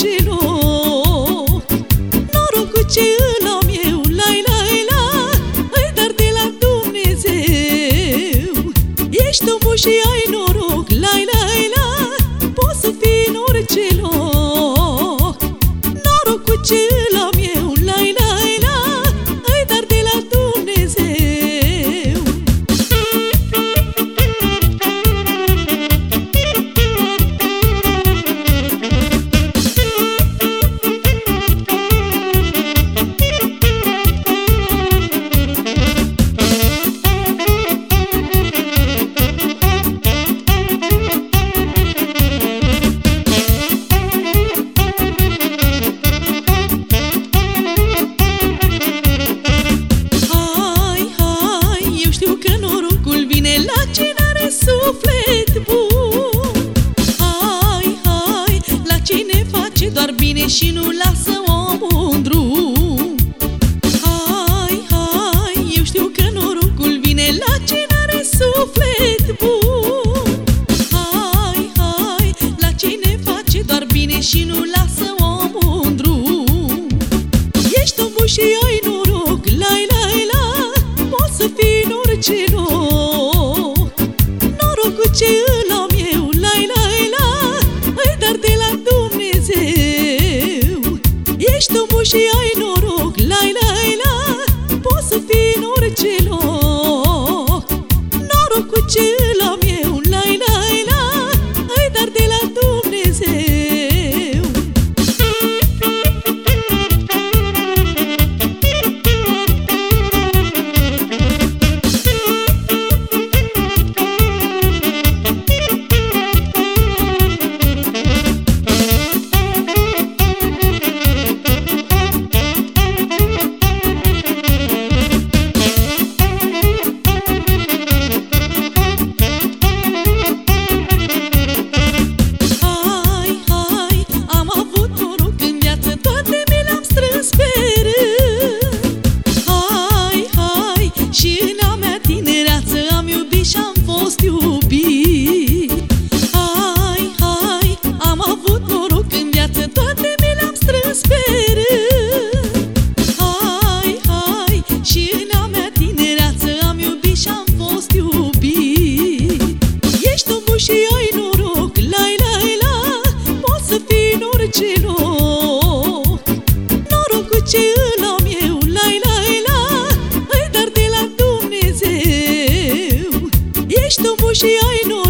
cerut Norocul ce în om Lai, lai, la Îl dar de la Dumnezeu. Ești un bun și ai noroc Lai, lai, la Poți să fii în orice loc. Norocul ce face doar bine și nu lasă Ești un și ai noi